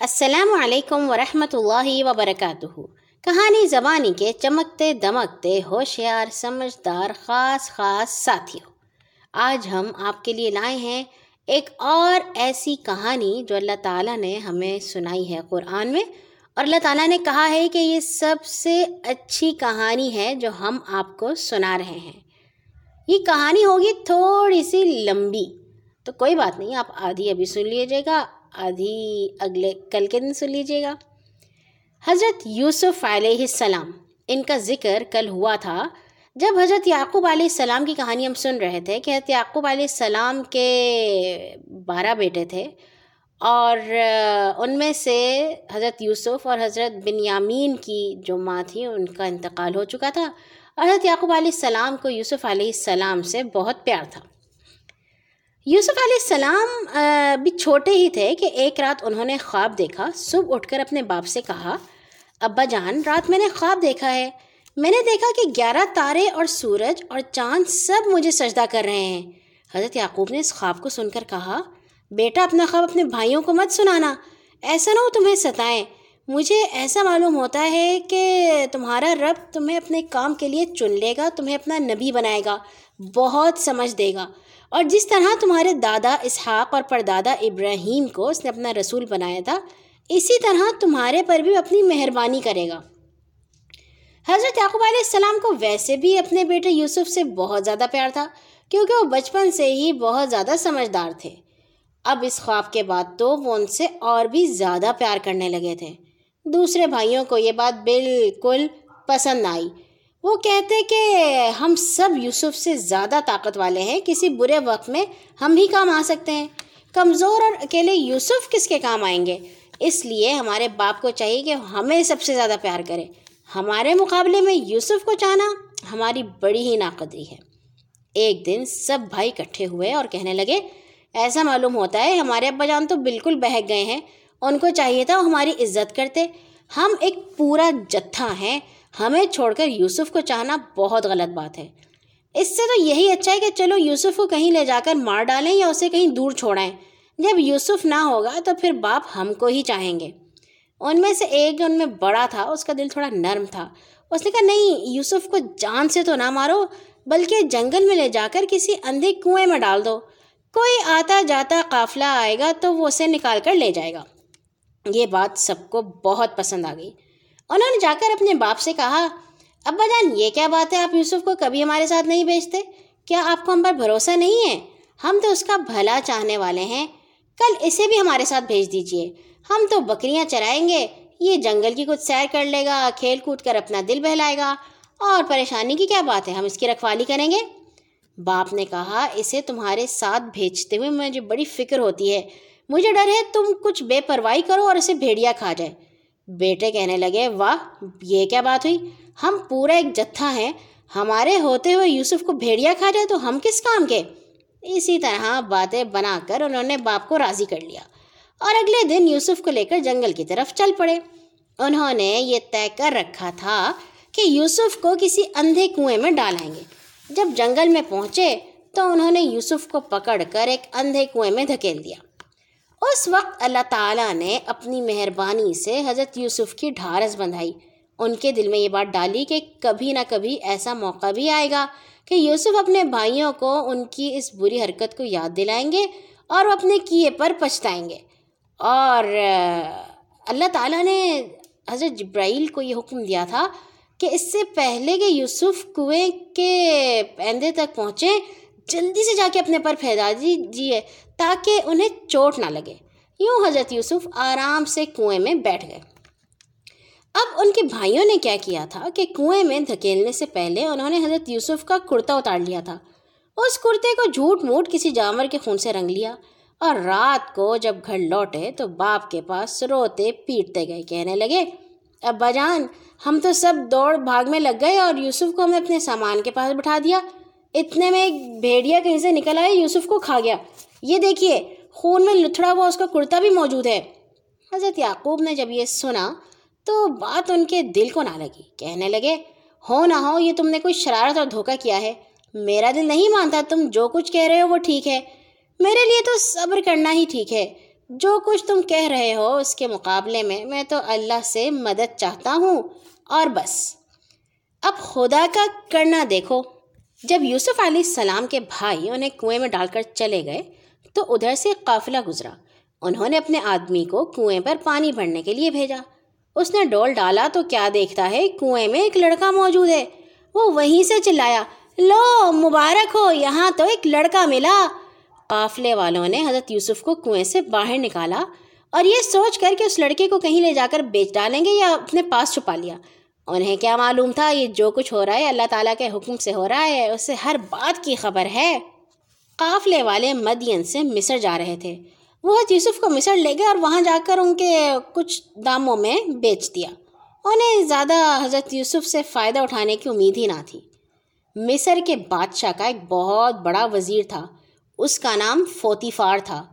السلام علیکم ورحمۃ اللہ وبرکاتہ۔ کہانی زبانی کے چمکتے دمکتے ہوشیار، سمجھدار، خاص خاص ساتھیوں۔ آج ہم آپ کے لیے لائے ہیں ایک اور ایسی کہانی جو اللہ تعالیٰ نے ہمیں سنائی ہے قرآن میں۔ اور اللہ تعالیٰ نے کہا ہے کہ یہ سب سے اچھی کہانی ہے جو ہم آپ کو سنا رہے ہیں۔ یہ کہانی ہوگی تھوڑی سی لمبی، تو کوئی بات نہیں، آپ آدھی ابھی سن لیجیے گا۔ آدھی اگلے کل کے دن سن لیجیے گا۔ حضرت یوسف علیہ السلام، ان کا ذکر کل ہوا تھا جب حضرت یعقوب علیہ السلام کی کہانی ہم سن رہے تھے کہ حضرت یعقوب علیہ السلام کے بارہ بیٹے تھے اور ان میں سے حضرت یوسف اور حضرت بنیامین کی جو ماں تھی، ان کا انتقال ہو چکا تھا۔ اور حضرت یعقوب علیہ السلام کو یوسف علیہ السلام سے بہت پیار تھا۔ یوسف علیہ السلام بھی چھوٹے ہی تھے کہ ایک رات انہوں نے خواب دیکھا، صبح اٹھ کر اپنے باپ سے کہا، ابا جان، رات میں نے خواب دیکھا ہے۔ میں نے دیکھا کہ گیارہ تارے اور سورج اور چاند سب مجھے سجدہ کر رہے ہیں۔ حضرت یعقوب نے اس خواب کو سن کر کہا، بیٹا، اپنا خواب اپنے بھائیوں کو مت سنانا۔ ایسا نہ ہو تمہیں ستائیں۔ مجھے ایسا معلوم ہوتا ہے کہ تمہارا رب تمہیں اپنے کام کے لیے چن لے گا، تمہیں اپنا نبی بنائے گا، بہت سمجھ دے گا۔ اور جس طرح تمہارے دادا اسحاق اور پردادا ابراہیم کو اس نے اپنا رسول بنایا تھا، اسی طرح تمہارے پر بھی اپنی مہربانی کرے گا۔ حضرت یعقوب علیہ السلام کو ویسے بھی اپنے بیٹے یوسف سے بہت زیادہ پیار تھا، کیونکہ وہ بچپن سے ہی بہت زیادہ سمجھدار تھے۔ اب اس خواب کے بعد تو وہ ان سے اور بھی زیادہ پیار کرنے لگے تھے۔ دوسرے بھائیوں کو یہ بات بالکل پسند آئی۔ وہ کہتے کہ ہم سب یوسف سے زیادہ طاقت والے ہیں، کسی برے وقت میں ہم بھی کام آ سکتے ہیں۔ کمزور اور اکیلے یوسف کس کے کام آئیں گے؟ اس لیے ہمارے باپ کو چاہیے کہ ہمیں سب سے زیادہ پیار کرے۔ ہمارے مقابلے میں یوسف کو چاہنا ہماری بڑی ہی ناقدری ہے۔ ایک دن سب بھائی اکٹھے ہوئے اور کہنے لگے، ایسا معلوم ہوتا ہے، ہمارے ابا جان تو بالکل بہک گئے ہیں۔ ان کو چاہیے تھا وہ ہماری عزت کرتے۔ ہم ایک پورا جتھا ہیں۔ ہمیں چھوڑ کر یوسف کو چاہنا بہت غلط بات ہے۔ اس سے تو یہی اچھا ہے کہ چلو یوسف کو کہیں لے جا کر مار ڈالیں یا اسے کہیں دور چھوڑائیں۔ جب یوسف نہ ہوگا تو پھر باپ ہم کو ہی چاہیں گے۔ ان میں سے ایک جو ان میں بڑا تھا، اس کا دل تھوڑا نرم تھا۔ اس نے کہا، نہیں، یوسف کو جان سے تو نہ مارو، بلکہ جنگل میں لے جا کر کسی اندھے کنویں میں ڈال دو۔ کوئی آتا جاتا قافلہ آئے گا تو وہ اسے نکال کر لے جائے گا۔ یہ بات سب کو بہت پسند آ گئی۔ انہوں نے جا کر اپنے باپ سے کہا، ابا جان، یہ کیا بات ہے؟ آپ یوسف کو کبھی ہمارے ساتھ نہیں بھیجتے کیا آپ کو ہم پر بھروسہ نہیں ہے؟ ہم تو اس کا بھلا چاہنے والے ہیں۔ کل اسے بھی ہمارے ساتھ بھیج دیجیے۔ ہم تو بکریاں چرائیں گے۔ یہ جنگل کی کچھ سیر کر لے گا، کھیل کود کر اپنا دل بہلائے گا۔ اور پریشانی کی کیا بات ہے؟ ہم اس کی رکھوالی کریں گے؟ باپ نے کہا، اسے تمہارے ساتھ بھیجتے ہوئے مجھے بڑی فکر ہوتی ہے۔ مجھے ڈر ہے تم کچھ بے پرواہی کرو اور اسے بھیڑیا کھا جائے۔ بیٹے کہنے لگے، واہ، یہ کیا بات ہوئی؟ ہم پورا ایک جتھا ہیں۔ ہمارے ہوتے ہوئے یوسف کو بھیڑیا کھا جائے تو ہم کس کام کے؟ اسی طرح باتیں بنا کر انہوں نے باپ کو راضی کر لیا۔ اور اگلے دن یوسف کو لے کر جنگل کی طرف چل پڑے۔ انہوں نے یہ طے کر رکھا تھا کہ یوسف کو کسی اندھے کنویں میں ڈالائیں گے۔ جب جنگل میں پہنچے تو انہوں نے یوسف کو پکڑ کر ایک اندھے کنویں میں دھکیل دیا۔ اس وقت اللہ تعالیٰ نے اپنی مہربانی سے حضرت یوسف کی ڈھارس بندھائی۔ ان کے دل میں یہ بات ڈالی کہ کبھی نہ کبھی ایسا موقع بھی آئے گا کہ یوسف اپنے بھائیوں کو ان کی اس بری حرکت کو یاد دلائیں گے اور وہ اپنے کیے پر پچھتائیں گے۔ اور اللہ تعالیٰ نے حضرت جبرائیل کو یہ حکم دیا تھا کہ اس سے پہلے کہ یوسف کنویں کے پیندے تک پہنچیں، جلدی سے جا کے اپنے پر پھیلا دیجیے تاکہ انہیں چوٹ نہ لگے۔ یوں حضرت یوسف آرام سے کنویں میں بیٹھ گئے۔ اب ان کے بھائیوں نے کیا کیا تھا کہ کنویں میں دھکیلنے سے پہلے انہوں نے حضرت یوسف کا کرتا اتار لیا تھا۔ اس کرتے کو جھوٹ موٹ کسی جانور کے خون سے رنگ لیا اور رات کو جب گھر لوٹے تو باپ کے پاس روتے پیٹتے گئے۔ کہنے لگے، ابا جان، ہم تو سب دوڑ بھاگ میں لگ گئے اور یوسف کو ہم نے اپنے سامان کے پاس بٹھا دیا۔ اتنے میں ایک بھیڑیا کہیں سے نکل آئے یوسف کو کھا گیا۔ یہ دیکھیے، خون میں لتھڑا ہوا اس کا کرتا بھی موجود ہے۔ حضرت یعقوب نے جب یہ سنا تو بات ان کے دل کو نہ لگی۔ کہنے لگے، ہو نہ ہو، یہ تم نے کوئی شرارت اور دھوکہ کیا ہے۔ میرا دل نہیں مانتا تم جو کچھ کہہ رہے ہو وہ ٹھیک ہے۔ میرے لیے تو صبر کرنا ہی ٹھیک ہے۔ جو کچھ تم کہہ رہے ہو اس کے مقابلے میں میں تو اللہ سے مدد چاہتا ہوں۔ اور بس۔ اب خدا کا کرنا دیکھو۔ جب یوسف علیہ السلام کے بھائی انہیں کنویں میں ڈال کر چلے گئے تو ادھر سے قافلہ گزرا۔ انہوں نے اپنے آدمی کو کنویں پر پانی بھرنے کے لیے بھیجا۔ اس نے ڈول ڈالا تو کیا دیکھتا ہے، کنویں میں ایک لڑکا موجود ہے۔ وہ وہیں سے چلایا۔ لو، مبارک ہو، یہاں تو ایک لڑکا ملا۔ قافلے والوں نے حضرت یوسف کو کنویں سے باہر نکالا اور یہ سوچ کر کہ اس لڑکے کو کہیں لے جا کر بیچ ڈالیں گے یا اپنے پاس چھپا لیا۔ انہیں کیا معلوم تھا، یہ جو کچھ ہو رہا ہے، اللہ تعالیٰ کے حکم سے ہو رہا ہے اسے ہر بات کی خبر ہے۔ قافلے والے مدین سے مصر جا رہے تھے۔ وہ یوسف کو مصر لے گئے اور وہاں جا کر ان کے کچھ داموں میں بیچ دیا۔ انہیں زیادہ حضرت یوسف سے فائدہ اٹھانے کی امید ہی نہ تھی۔ مصر کے بادشاہ کا ایک بہت بڑا وزیر تھا۔ اس کا نام فوتیفار تھا۔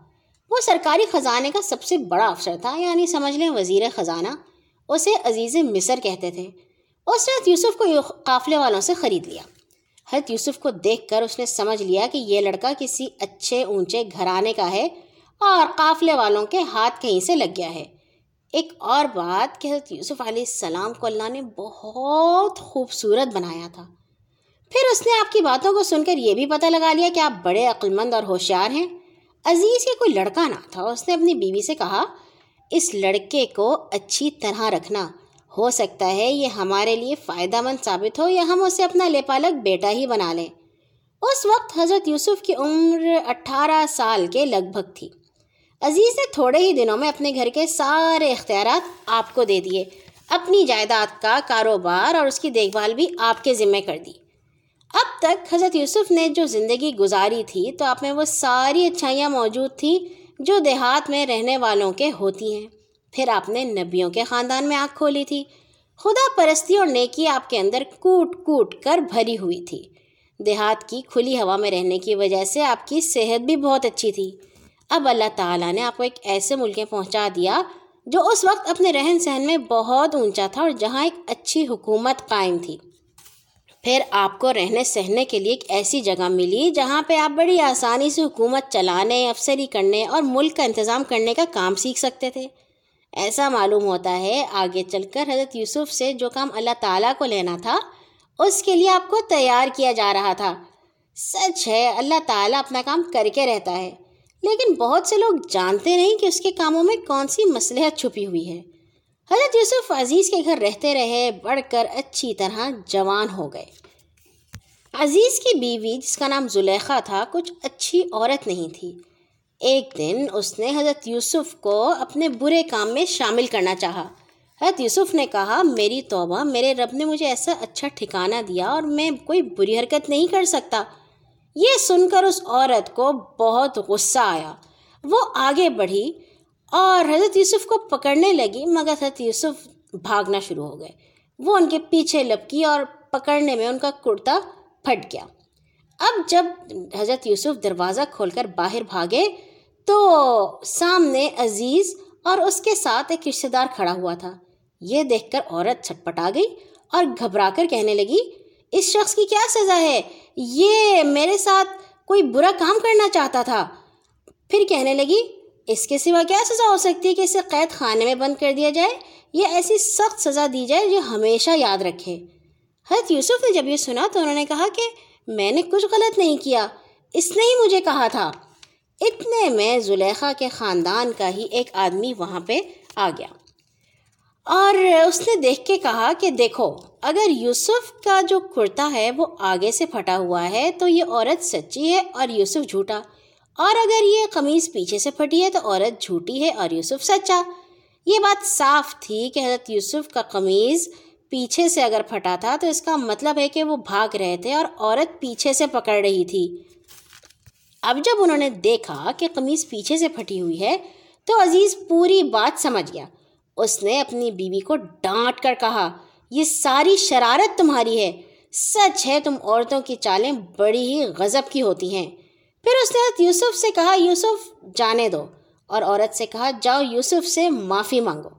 وہ سرکاری خزانے کا سب سے بڑا افسر تھا یعنی سمجھ لیں وزیر خزانہ، اسے عزیز مصر کہتے تھے۔ اس نے یوسف کو قافلے والوں سے خرید لیا۔ حضرت یوسف کو دیکھ کر اس نے سمجھ لیا کہ یہ لڑکا کسی اچھے اونچے گھرانے کا ہے اور قافلے والوں کے ہاتھ کہیں سے لگ گیا ہے۔ ایک اور بات کہ حضرت یوسف علیہ السلام کو اللہ نے بہت خوبصورت بنایا تھا۔ پھر اس نے آپ کی باتوں کو سن کر یہ بھی پتہ لگا لیا کہ آپ بڑے عقلمند اور ہوشیار ہیں۔ عزیز کے کوئی لڑکا نہ تھا، اس نے اپنی بیوی سے کہا، اس لڑکے کو اچھی طرح رکھنا۔ ہو سکتا ہے یہ ہمارے لیے فائدہ مند ثابت ہو یا ہم اسے اپنا لیپالک بیٹا ہی بنا لیں۔ اس وقت حضرت یوسف کی عمر اٹھارہ سال کے لگ بھگ تھی۔ عزیز نے تھوڑے ہی دنوں میں اپنے گھر کے سارے اختیارات آپ کو دے دیے۔ اپنی جائیداد کا کاروبار اور اس کی دیکھ بھال بھی آپ کے ذمے کر دی۔ اب تک حضرت یوسف نے جو زندگی گزاری تھی تو آپ میں وہ ساری اچھائیاں موجود تھیں جو دیہات میں رہنے والوں کے ہوتی ہیں۔ پھر آپ نے نبیوں کے خاندان میں آنکھ کھولی تھی۔ خدا پرستی اور نیکی آپ کے اندر کوٹ کوٹ کر بھری ہوئی تھی۔ دیہات کی کھلی ہوا میں رہنے کی وجہ سے آپ کی صحت بھی بہت اچھی تھی۔ اب اللہ تعالیٰ نے آپ کو ایک ایسے ملک میں پہنچا دیا جو اس وقت اپنے رہن سہن میں بہت اونچا تھا اور جہاں ایک اچھی حکومت قائم تھی۔ پھر آپ کو رہنے سہنے کے لیے ایک ایسی جگہ ملی جہاں پہ آپ بڑی آسانی سے حکومت چلانے، افسری کرنے اور ملک کا انتظام کرنے کا کام سیکھ سکتے تھے۔ ایسا معلوم ہوتا ہے آگے چل کر حضرت یوسف سے جو کام اللہ تعالیٰ کو لینا تھا، اس کے لیے آپ کو تیار کیا جا رہا تھا۔ سچ ہے، اللہ تعالیٰ اپنا کام کر کے رہتا ہے۔ لیکن بہت سے لوگ جانتے نہیں کہ اس کے کاموں میں کون سی مصلحت چھپی ہوئی ہے۔ حضرت یوسف عزیز کے گھر رہتے رہے، بڑھ کر اچھی طرح جوان ہو گئے۔ عزیز کی بیوی، جس کا نام زلیخا تھا، کچھ اچھی عورت نہیں تھی۔ ایک دن اس نے حضرت یوسف کو اپنے برے کام میں شامل کرنا چاہا۔ حضرت یوسف نے کہا، میری توبہ، میرے رب نے مجھے ایسا اچھا ٹھکانہ دیا اور میں کوئی بری حرکت نہیں کر سکتا یہ سن کر اس عورت کو بہت غصہ آیا۔ وہ آگے بڑھی اور حضرت یوسف کو پکڑنے لگی، مگر حضرت یوسف بھاگنا شروع ہو گئے۔ وہ ان کے پیچھے لپکی اور پکڑنے میں ان کا کرتا پھٹ گیا۔ اب جب حضرت یوسف دروازہ کھول کر باہر بھاگے تو سامنے عزیز اور اس کے ساتھ ایک رشتے دار کھڑا ہوا تھا۔ یہ دیکھ کر عورت چھٹ آ گئی اور گھبرا کر کہنے لگی، اس شخص کی کیا سزا ہے؟ یہ میرے ساتھ کوئی برا کام کرنا چاہتا تھا۔ پھر کہنے لگی، اس کے سوا کیا سزا ہو سکتی ہے کہ اسے قید خانے میں بند کر دیا جائے؟ یہ ایسی سخت سزا دی جائے جو ہمیشہ یاد رکھے۔ حضرت یوسف نے جب یہ سنا تو انہوں نے کہا کہ میں نے کچھ غلط نہیں کیا۔ اس نے ہی مجھے کہا تھا۔ اتنے میں زلیخا کے خاندان کا ہی ایک آدمی وہاں پہ آ گیا۔ اور اس نے دیکھ کے کہا کہ دیکھو، اگر یوسف کا جو کرتا ہے وہ آگے سے پھٹا ہوا ہے تو یہ عورت سچی ہے اور یوسف جھوٹا۔ اور اگر یہ قمیض پیچھے سے پھٹی ہے تو عورت جھوٹی ہے اور یوسف سچا۔ یہ بات صاف تھی کہ حضرت یوسف کا قمیض پیچھے سے اگر پھٹا تھا تو اس کا مطلب ہے کہ وہ بھاگ رہے تھے اور عورت پیچھے سے پکڑ رہی تھی۔ اب جب انہوں نے دیکھا کہ قمیض پیچھے سے پھٹی ہوئی ہے تو عزیز پوری بات سمجھ گیا۔ اس نے اپنی بیوی کو ڈانٹ کر کہا، یہ ساری شرارت تمہاری ہے۔ سچ ہے، تم عورتوں کی چالیں بڑی ہی غضب کی ہوتی ہیں پھر اس نے یوسف سے کہا، یوسف، جانے دو اور عورت سے کہا، جاؤ یوسف سے معافی مانگو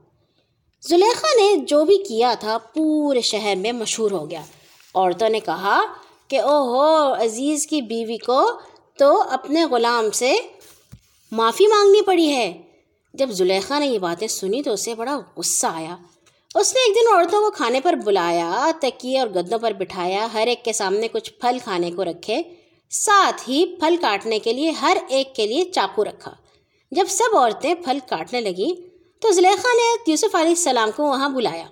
زلیخا نے جو بھی کیا تھا پورے شہر میں مشہور ہو گیا۔ عورتوں نے کہا کہ او ہو عزیز کی بیوی کو تو اپنے غلام سے معافی مانگنی پڑی ہے۔ جب زلیخا نے یہ باتیں سنی تو اسے بڑا غصہ آیا۔ اس نے ایک دن عورتوں کو کھانے پر بلایا، تکیے اور گدوں پر بٹھایا۔ ہر ایک کے سامنے کچھ پھل کھانے کو رکھے۔ ساتھ ہی پھل کاٹنے کے لیے ہر ایک کے لیے چاقو رکھا۔ جب سب عورتیں پھل کاٹنے لگیں تو زلیخا نے یوسف علیہ السلام کو وہاں بلایا۔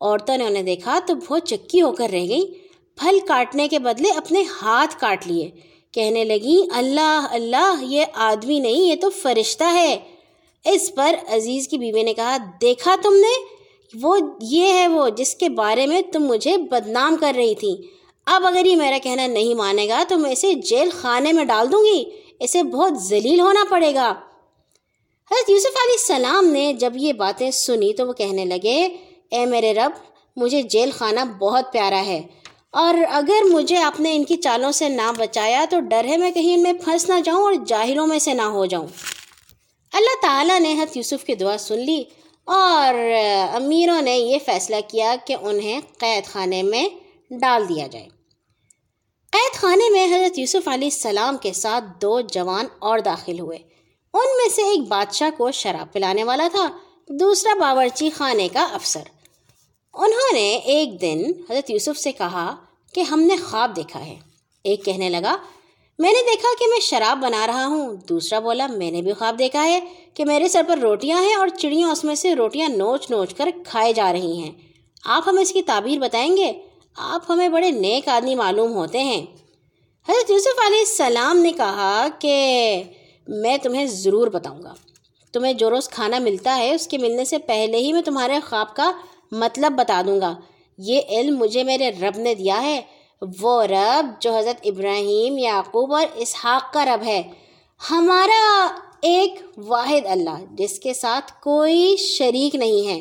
عورتوں نے انہیں دیکھا تو بہت چکی ہو کر رہ گئیں۔ پھل کاٹنے کے بدلے اپنے ہاتھ کاٹ لیے۔ کہنے لگی، اللہ اللہ، یہ آدمی نہیں، یہ تو فرشتہ ہے۔ اس پر عزیز کی بیوی نے کہا، دیکھا تم نے؟ وہ یہ ہے وہ جس کے بارے میں تم مجھے بدنام کر رہی تھی۔ اب اگر یہ میرا کہنا نہیں مانے گا، تو میں اسے جیل خانے میں ڈال دوں گی۔ اسے بہت ذلیل ہونا پڑے گا۔ حضرت یوسف علیہ السلام نے جب یہ باتیں سنی تو وہ کہنے لگے، اے میرے رب، مجھے جیل خانہ بہت پیارا ہے۔ اور اگر مجھے آپ نے ان کی چالوں سے نہ بچایا تو ڈر ہے میں کہیں میں پھنس نہ جاؤں اور جاہلوں میں سے نہ ہو جاؤں۔ اللہ تعالیٰ نے حضرت یوسف کی دعا سن لی اور امیروں نے یہ فیصلہ کیا کہ انہیں قید خانے میں ڈال دیا جائے۔ قید خانے میں حضرت یوسف علیہ السلام کے ساتھ دو جوان اور داخل ہوئے۔ ان میں سے ایک بادشاہ کو شراب پلانے والا تھا، دوسرا باورچی خانے کا افسر۔ انہوں نے ایک دن حضرت یوسف سے کہا کہ ہم نے خواب دیکھا ہے۔ ایک کہنے لگا، میں نے دیکھا کہ میں شراب بنا رہا ہوں۔ دوسرا بولا، میں نے بھی خواب دیکھا ہے کہ میرے سر پر روٹیاں ہیں اور چڑیاں اس میں سے روٹیاں نوچ نوچ کر کھائے جا رہی ہیں۔ آپ ہمیں اس کی تعبیر بتائیں گے؟ آپ ہمیں بڑے نیک آدمی معلوم ہوتے ہیں۔ حضرت یوسف علیہ السلام نے کہا کہ میں تمہیں ضرور بتاؤں گا۔ تمہیں جو روز کھانا ملتا ہے، اس کے ملنے سے پہلے ہی میں تمہارے خواب کا مطلب بتا دوں گا۔ یہ علم مجھے میرے رب نے دیا ہے۔ وہ رب جو حضرت ابراہیم، یعقوب اور اسحاق کا رب ہے۔ ہمارا ایک واحد اللہ، جس کے ساتھ کوئی شریک نہیں ہے۔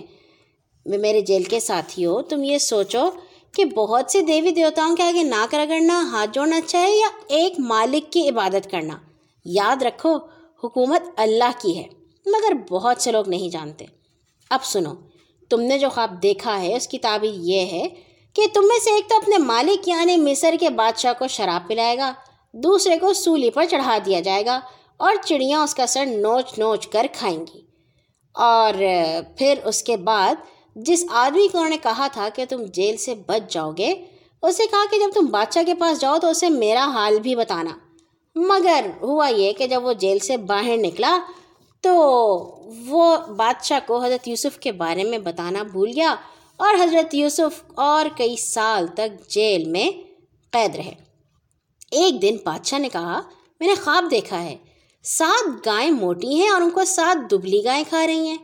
میرے جیل کے ساتھی ہو، تم یہ سوچو کہ بہت سے دیوی دیوتاؤں کے آگے ناک رگڑنا، ہاتھ جوڑنا چاہے یا ایک مالک کی عبادت کرنا۔ یاد رکھو، حکومت اللہ کی ہے، مگر بہت سے لوگ نہیں جانتے۔ اب سنو تم نے جو خواب دیکھا ہے، اس کی تعبیر یہ ہے کہ تم میں سے ایک تو اپنے مالک یعنی مصر کے بادشاہ کو شراب پلائے گا، دوسرے کو سولی پر چڑھا دیا جائے گا اور چڑیاں اس کا سر نوچ نوچ کر کھائیں گی۔ اور پھر اس کے بعد جس آدمی کو انہوں نے کہا تھا کہ تم جیل سے بچ جاؤ گے، اسے کہا کہ جب تم بادشاہ کے پاس جاؤ تو اسے میرا حال بھی بتانا۔ مگر ہوا یہ کہ جب وہ جیل سے باہر نکلا تو وہ بادشاہ کو حضرت یوسف کے بارے میں بتانا بھول گیا اور حضرت یوسف اور کئی سال تک جیل میں قید رہے۔ ایک دن بادشاہ نے کہا، میں نے خواب دیکھا ہے۔ سات گائیں موٹی ہیں اور ان کو سات دبلی گائیں کھا رہی ہیں۔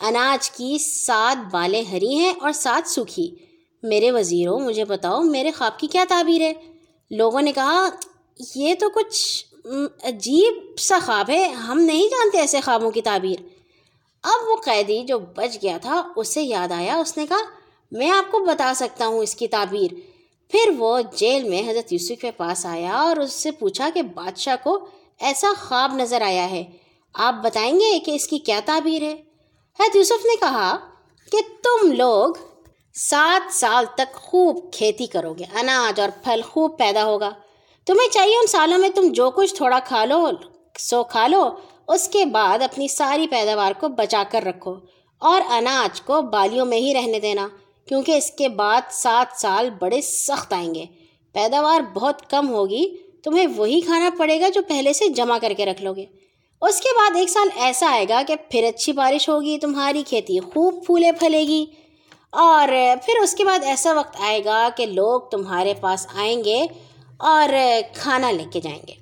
اناج کی سات بالیں ہری ہیں اور سات سوکھی۔ میرے وزیروں مجھے بتاؤ، میرے خواب کی کیا تعبیر ہے؟ لوگوں نے کہا، یہ تو کچھ عجیب سا خواب ہے۔ ہم نہیں جانتے ایسے خوابوں کی تعبیر۔ اب وہ قیدی جو بچ گیا تھا، اسے یاد آیا۔ اس نے کہا، میں آپ کو بتا سکتا ہوں اس کی تعبیر۔ پھر وہ جیل میں حضرت یوسف کے پاس آیا اور اس سے پوچھا کہ بادشاہ کو ایسا خواب نظر آیا ہے۔ آپ بتائیں گے کہ اس کی کیا تعبیر ہے؟ حضرت یوسف نے کہا کہ تم لوگ سات سال تک خوب کھیتی کرو گے، اناج اور پھل خوب پیدا ہوگا۔ تمہیں چاہیے ان سالوں میں تم جو کچھ تھوڑا کھا لو، سو کھا لو، اس کے بعد اپنی ساری پیداوار کو بچا کر رکھو اور اناج کو بالیوں میں ہی رہنے دینا، کیونکہ اس کے بعد سات سال بڑے سخت آئیں گے۔ پیداوار بہت کم ہوگی، تمہیں وہی کھانا پڑے گا جو پہلے سے جمع کر کے رکھ لو گے۔ اس کے بعد ایک سال ایسا آئے گا کہ پھر اچھی بارش ہوگی، تمہاری کھیتی خوب پھولے پھلے گی اور پھر اس کے بعد ایسا وقت آئے گا کہ لوگ تمہارے پاس آئیں گے اور کھانا لے کے جائیں گے۔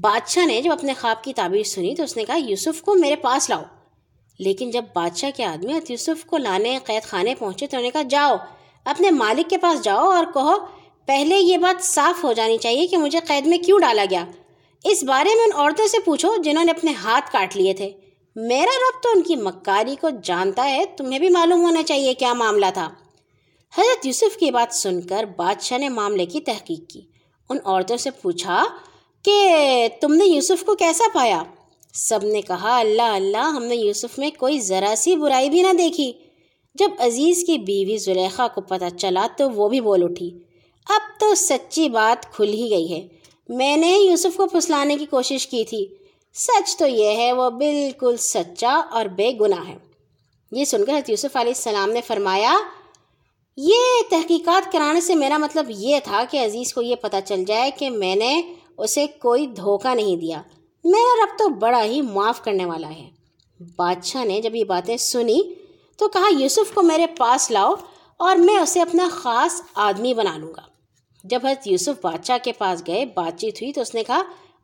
بادشاہ نے جب اپنے خواب کی تعبیر سنی تو اس نے کہا، یوسف کو میرے پاس لاؤ۔ لیکن جب بادشاہ کے آدمی یوسف کو لانے قید خانے پہنچے تو انہوں نے کہا، جاؤ، اپنے مالک کے پاس جاؤ اور کہو، پہلے یہ بات صاف ہو جانی چاہیے کہ مجھے قید میں کیوں ڈالا گیا۔ اس بارے میں ان عورتوں سے پوچھو جنہوں نے اپنے ہاتھ کاٹ لیے تھے۔ میرا رب تو ان کی مکاری کو جانتا ہے، تمہیں بھی معلوم ہونا چاہیے کیا معاملہ تھا۔ حضرت یوسف کی بات سن کر بادشاہ نے معاملے کی تحقیق کی۔ ان عورتوں سے پوچھا کہ تم نے یوسف کو کیسا پایا؟ سب نے کہا، اللہ اللہ، ہم نے یوسف میں کوئی ذرا سی برائی بھی نہ دیکھی۔ جب عزیز کی بیوی زلیخا کو پتہ چلا تو وہ بھی بول اٹھی۔ اب تو سچی بات کھل ہی گئی ہے۔ میں نے یوسف کو پھسلانے کی کوشش کی تھی۔ سچ تو یہ ہے، وہ بالکل سچا اور بے گناہ ہے۔ یہ سن کر یوسف علیہ السلام نے فرمایا یہ تحقیقات کرانے سے میرا مطلب یہ تھا کہ عزیز کو یہ پتہ چل جائے کہ میں نے اسے کوئی دھوکہ نہیں دیا۔ میرا رب تو بڑا ہی معاف کرنے والا ہے۔ بادشاہ نے جب یہ باتیں سنی تو کہا، یوسف کو میرے پاس لاؤ اور میں اسے اپنا خاص آدمی بنا لوں گا۔ جب حضرت یوسف بادشاہ کے پاس گئے، بات چیت ہوئی تو اس نے کہا،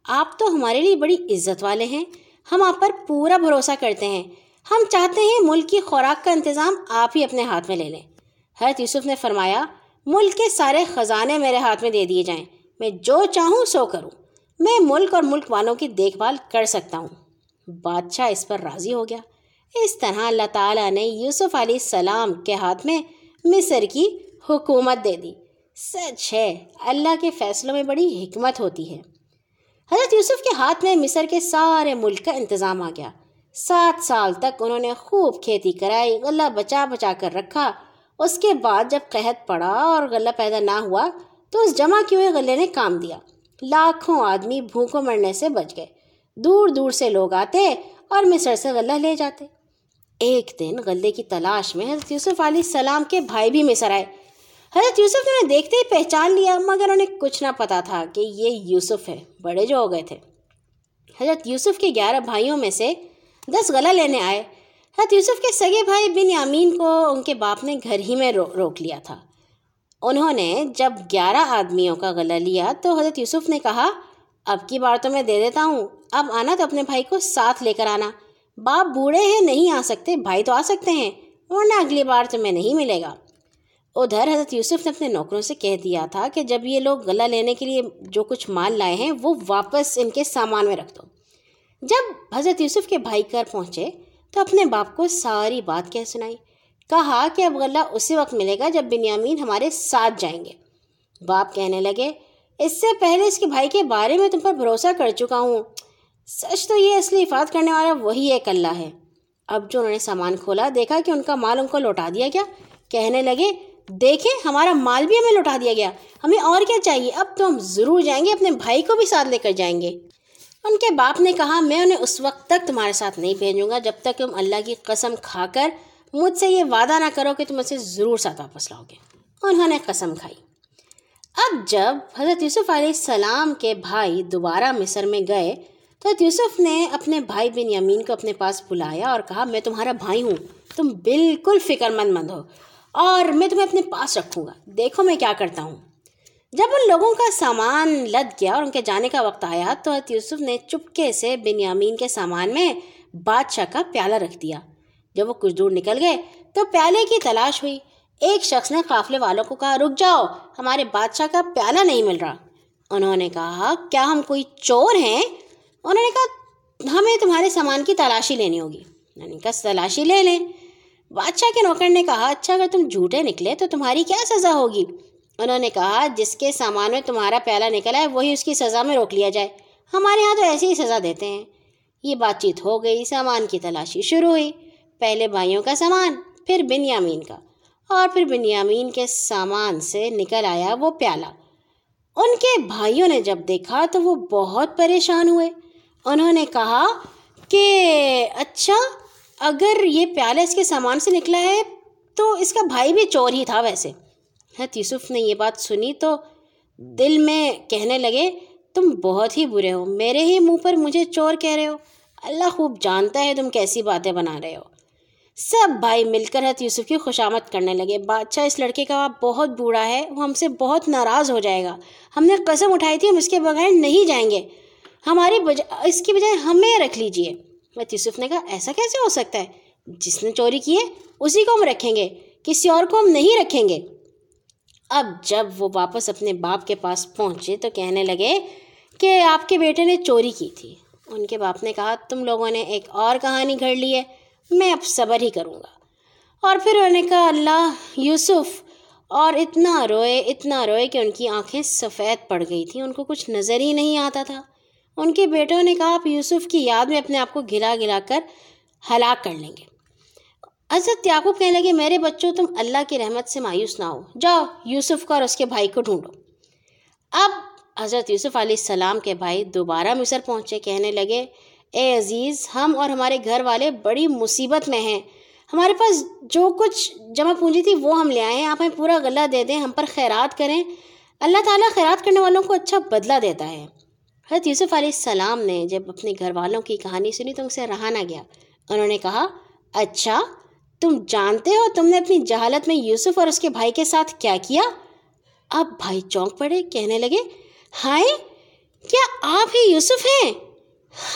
آپ تو ہمارے لیے بڑی عزت والے ہیں۔ ہم آپ پر پورا بھروسہ کرتے ہیں۔ ہم چاہتے ہیں ملک کی خوراک کا انتظام آپ ہی اپنے ہاتھ میں لے لیں۔ حضرت یوسف نے فرمایا، ملک کے سارے خزانے میرے ہاتھ میں دے دیے جائیں۔ میں جو چاہوں سو کروں۔ میں ملک اور ملک والوں کی دیکھ بھال کر سکتا ہوں۔ بادشاہ اس پر راضی ہو گیا۔ اس طرح اللہ تعالیٰ نے یوسف علیہ السلام کے ہاتھ میں مصر کی حکومت دے دی۔ سچ ہے، اللہ کے فیصلوں میں بڑی حکمت ہوتی ہے۔ حضرت یوسف کے ہاتھ میں مصر کے سارے ملک کا انتظام آ گیا۔ سات سال تک انہوں نے خوب کھیتی کرائی، غلہ بچا بچا کر رکھا۔ اس کے بعد جب قحط پڑا اور غلہ پیدا نہ ہوا تو اس جمع کیے ہوئے غلے نے کام دیا۔ لاکھوں آدمی بھوکوں مرنے سے بچ گئے۔ دور دور سے لوگ آتے اور مصر سے غلہ لے جاتے۔ ایک دن غلے کی تلاش میں حضرت یوسف علیہ السلام کے بھائی بھی مصر آئے۔ حضرت یوسف نے دیکھتے ہی پہچان لیا، مگر انہیں کچھ نہ پتا تھا کہ یہ یوسف ہے بڑے جو ہو گئے تھے۔ حضرت یوسف کے گیارہ بھائیوں میں سے دس غلہ لینے آئے۔ ہاں، حضرت یوسف کے سگے بھائی بن یامین کو ان کے باپ نے گھر ہی میں رو، روک لیا تھا۔ انہوں نے جب گیارہ آدمیوں کا غلہ لیا تو حضرت یوسف نے کہا، اب کی بار تو میں دے دیتا ہوں، اب آنا تو اپنے بھائی کو ساتھ لے کر آنا۔ باپ بوڑھے ہیں، نہیں آ سکتے، بھائی تو آ سکتے ہیں، ورنہ اگلی بار تمہیں نہیں ملے گا۔ ادھر حضرت یوسف نے اپنے نوکروں سے کہہ دیا تھا کہ جب یہ لوگ غلہ لینے کے لیے جو کچھ مال لائے ہیں، وہ واپس ان کے سامان میں رکھ دو۔ جب حضرت یوسف کے بھائی کر پہنچے تو اپنے باپ کو ساری بات کہہ سنائی۔ کہا کہ اب غلہ اسی وقت ملے گا جب بنیامین ہمارے ساتھ جائیں گے۔ باپ کہنے لگے، اس سے پہلے اس کے بھائی کے بارے میں تم پر بھروسہ کر چکا ہوں۔ سچ تو یہ اصلی افاد کرنے والا وہی ایک اللہ ہے۔ اب جو انہوں نے سامان کھولا، دیکھا کہ ان کا مال ان کو لوٹا دیا گیا۔ کہنے لگے، دیکھیں، ہمارا مال بھی ہمیں لوٹا دیا گیا۔ ہمیں اور کیا چاہیے؟ اب تو ہم ضرور جائیں گے، اپنے بھائی کو بھی ساتھ لے کر جائیں گے۔ ان کے باپ نے کہا، میں انہیں اس وقت تک تمہارے ساتھ نہیں بھیجوں گا جب تک تم اللہ کی قسم کھا کر مجھ سے یہ وعدہ نہ کرو کہ تم اسے ضرور ساتھ واپس لاؤ گے. انہوں نے قسم کھائی۔ اب جب حضرت یوسف علیہ السلام کے بھائی دوبارہ مصر میں گئے، تو حضرت یوسف نے اپنے بھائی بن یمین کو اپنے پاس بلایا اور کہا، میں تمہارا بھائی ہوں، تم بالکل فکر مند مند ہو اور میں تمہیں اپنے پاس رکھوں گا۔ دیکھو میں کیا کرتا ہوں۔ جب ان لوگوں کا سامان لد گیا اور ان کے جانے کا وقت آیا تو حضرت یوسف نے چپکے سے بن یامین کے سامان میں بادشاہ کا پیالہ رکھ دیا۔ جب وہ کچھ دور نکل گئے تو پیالے کی تلاش ہوئی۔ ایک شخص نے قافلے والوں کو کہا، رک جاؤ، ہمارے بادشاہ کا پیالہ نہیں مل رہا۔ انہوں نے کہا، کیا ہم کوئی چور ہیں؟ انہوں نے کہا، ہمیں تمہارے سامان کی تلاشی لینی ہوگی۔ یعنی کس تلاشی لے لیں۔ بادشاہ کے نوکر نے کہا اچھا اگر تم جھوٹے نکلے تو تمہاری کیا سزا ہوگی؟ انہوں نے کہا، جس کے سامان میں تمہارا پیالہ نکلا ہے، وہی اس کی سزا میں روک لیا جائے۔ ہمارے یہاں تو ایسی ہی سزا دیتے ہیں۔ یہ بات چیت ہو گئی، سامان کی تلاشی شروع ہوئی۔ پہلے بھائیوں کا سامان، پھر بن یامین کا۔ اور پھر بن یامین کے سامان سے نکل آیا وہ پیالہ۔ ان کے بھائیوں نے جب دیکھا تو وہ بہت پریشان ہوئے۔ انہوں نے کہا کہ اچھا اگر یہ پیالہ اس کے سامان سے نکلا ہے تو اس کا بھائی بھی چور ہی تھا ویسے۔ ہاں، حضرت یوسف نے یہ بات سنی تو دل میں کہنے لگے، تم بہت ہی برے ہو، میرے ہی منہ پر مجھے چور کہہ رہے ہو۔ اللہ خوب جانتا ہے تم کیسی باتیں بنا رہے ہو۔ سب بھائی مل کر ہاں، حضرت یوسف کی خوشامد کرنے لگے۔ بادشاہ، اس لڑکے کا بہت بوڑھا ہے، وہ ہم سے بہت ناراض ہو جائے گا۔ ہم نے قسم اٹھائی تھی، ہم اس کے بغیر نہیں جائیں گے۔ ہماری بجائے اس کی بجائے ہمیں رکھ لیجیے حضرت ہاں، یوسف نے کہا، ایسا کیسے ہو سکتا ہے؟ جس نے چوری کی ہے، اسی کو ہم رکھیں گے، کسی اور کو ہم نہیں رکھیں گے۔ اب جب وہ واپس اپنے باپ کے پاس پہنچے تو کہنے لگے کہ آپ کے بیٹے نے چوری کی تھی۔ ان کے باپ نے کہا، تم لوگوں نے ایک اور کہانی گھڑ لی ہے، میں اب صبر ہی کروں گا۔ اور پھر انہوں نے کہا، اللہ، یوسف، اور اتنا روئے اتنا روئے کہ ان کی آنکھیں سفید پڑ گئی تھیں، ان کو کچھ نظر ہی نہیں آتا تھا۔ ان کے بیٹوں نے کہا، آپ یوسف کی یاد میں اپنے آپ کو گلا گلا کر ہلاک کر لیں گے۔ حضرت یعقوب کہنے لگے، میرے بچوں، تم اللہ کی رحمت سے مایوس نہ ہو۔ جاؤ، یوسف کا اور اس کے بھائی کو ڈھونڈو۔ اب حضرت یوسف علیہ السلام کے بھائی دوبارہ مصر پہنچے۔ کہنے لگے، اے عزیز، ہم اور ہمارے گھر والے بڑی مصیبت میں ہیں۔ ہمارے پاس جو کچھ جمع پونجی تھی وہ ہم لے آئے ہیں۔ آپ ہمیں پورا غلہ دے دیں، ہم پر خیرات کریں۔ اللہ تعالیٰ خیرات کرنے والوں کو اچھا بدلہ دیتا ہے۔ حضرت یوسف علیہ السلام نے جب اپنے گھر والوں کی کہانی سنی تو ان سے رہا نہ گیا۔ انہوں نے کہا اچھا تم جانتے ہو تم نے اپنی جہالت میں یوسف اور اس کے بھائی کے ساتھ کیا کیا؟ اب بھائی چونک پڑے، کہنے لگے، ہائے، کیا آپ ہی یوسف ہیں؟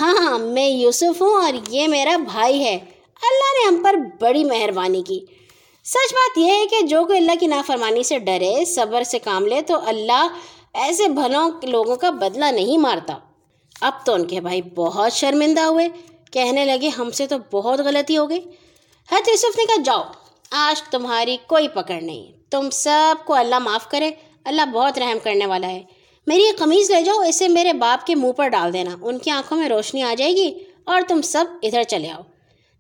ہاں میں یوسف ہوں اور یہ میرا بھائی ہے۔ اللہ نے ہم پر بڑی مہربانی کی۔ سچ بات یہ ہے کہ جو کوئی اللہ کی نافرمانی سے ڈرے، صبر سے کام لے، تو اللہ ایسے بھلوں لوگوں کا بدلہ نہیں مارتا۔ اب تو ان کے بھائی بہت شرمندہ ہوئے۔ کہنے لگے، ہم سے تو بہت غلطی ہو گئی۔ حضرت یوسف نے کہا، جاؤ، آج تمہاری کوئی پکڑ نہیں، تم سب کو اللہ معاف کرے، اللہ بہت رحم کرنے والا ہے، میری یہ قمیض لے جاؤ، اسے میرے باپ کے منہ پر ڈال دینا، ان کی آنکھوں میں روشنی آ جائے گی، اور تم سب ادھر چلے آؤ،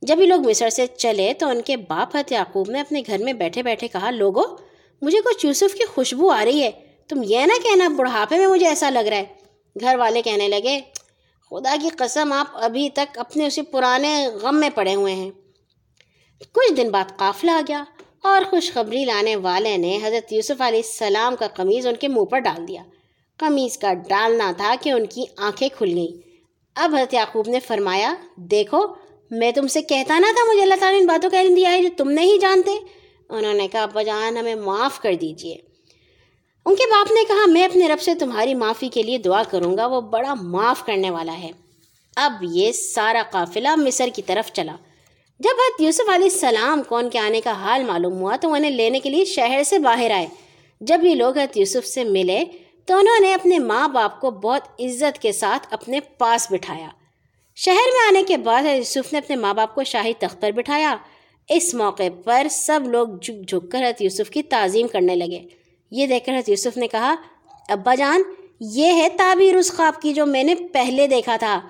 جب یہ لوگ مصر سے چلے، تو ان کے باپ حت یعقوب نے اپنے گھر میں بیٹھے بیٹھے کہا، لوگو، مجھے کچھ یوسف کی خوشبو آ رہی ہے، تم یہ نہ کہنا، بڑھاپے میں مجھے ایسا لگ رہا ہے، گھر والے کہنے لگے، خدا کی قسم، آپ ابھی تک اپنے اسی پرانے غم میں پڑے ہوئے ہیں کچھ دن بعد قافلہ آ گیا اور خوشخبری لانے والے نے حضرت یوسف علیہ السلام کا قمیض ان کے منہ پر ڈال دیا۔ قمیض کا ڈالنا تھا کہ ان کی آنکھیں کھل گئیں۔ اب حضرت یعقوب نے فرمایا، دیکھو، میں تم سے کہتا نہ تھا، مجھے اللہ تعالیٰ نے ان باتوں کا علم دیا ہے جو تم نہیں جانتے۔ انہوں نے کہا، ابا جان، ہمیں معاف کر دیجیے۔ ان کے باپ نے کہا، میں اپنے رب سے تمہاری معافی کے لیے دعا کروں گا، وہ بڑا معاف کرنے والا ہے۔ اب یہ سارا قافلہ مصر کی طرف چلا۔ جب حد یوسف علیہ السلام کو ان کے آنے کا حال معلوم ہوا تو انہیں لینے کے لیے شہر سے باہر آئے۔ جب یہ لوگ حد یوسف سے ملے تو انہوں نے اپنے ماں باپ کو بہت عزت کے ساتھ اپنے پاس بٹھایا۔ شہر میں آنے کے بعد یوسف نے اپنے ماں باپ کو شاہی تخت پر بٹھایا۔ اس موقع پر سب لوگ جھک جھک کر حضرت یوسف کی تعظیم کرنے لگے۔ یہ دیکھ کر حضرت یوسف نے کہا، ابا جان، یہ ہے تعبیر اس خواب کی جو میں نے پہلے دیکھا تھا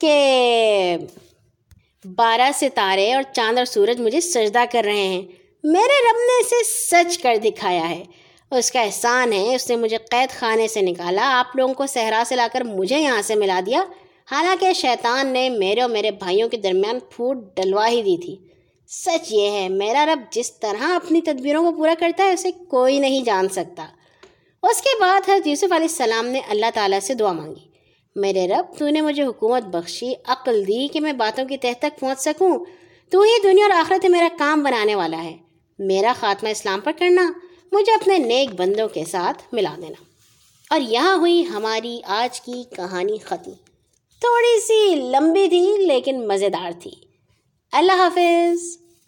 کہ بارہ ستارے اور چاند اور سورج مجھے سجدہ کر رہے ہیں۔ میرے رب نے اسے سچ کر دکھایا ہے۔ اس کا احسان ہے، اس نے مجھے قید خانے سے نکالا۔ آپ لوگوں کو صحرا سے لا کر مجھے یہاں سے ملا دیا۔ حالانکہ شیطان نے میرے اور میرے بھائیوں کے درمیان پھوٹ ڈلوا ہی دی تھی۔ سچ یہ ہے، میرا رب جس طرح اپنی تدبیروں کو پورا کرتا ہے، اسے کوئی نہیں جان سکتا۔ اس کے بعد حضرت یوسف علیہ السلام نے اللہ تعالیٰ سے دعا مانگی۔ میرے رب، تو نے مجھے حکومت بخشی، عقل دی کہ میں باتوں کی تہ تک پہنچ سکوں۔ تو ہی دنیا اور آخرت میرا کام بنانے والا ہے۔ میرا خاتمہ اسلام پر کرنا، مجھے اپنے نیک بندوں کے ساتھ ملا دینا۔ اور یہاں ہوئی ہماری آج کی کہانی ختم۔ تھوڑی سی لمبی تھی لیکن مزیدار تھی۔ اللہ حافظ۔